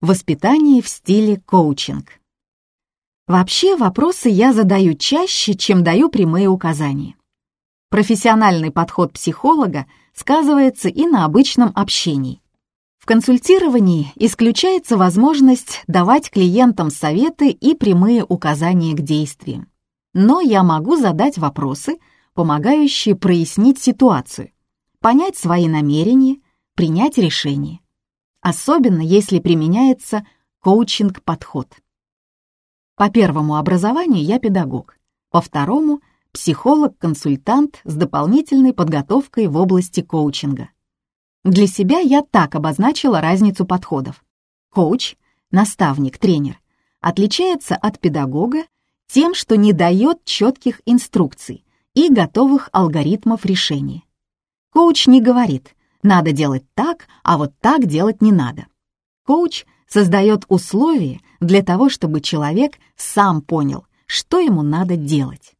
Воспитание в стиле коучинг. Вообще вопросы я задаю чаще, чем даю прямые указания. Профессиональный подход психолога сказывается и на обычном общении. В консультировании исключается возможность давать клиентам советы и прямые указания к действиям. Но я могу задать вопросы, помогающие прояснить ситуацию, понять свои намерения, принять решение особенно если применяется коучинг-подход. По первому образованию я педагог, по второму — психолог-консультант с дополнительной подготовкой в области коучинга. Для себя я так обозначила разницу подходов. Коуч, наставник, тренер, отличается от педагога тем, что не дает четких инструкций и готовых алгоритмов решения. Коуч не говорит надо делать так, а вот так делать не надо. Коуч создает условия для того, чтобы человек сам понял, что ему надо делать.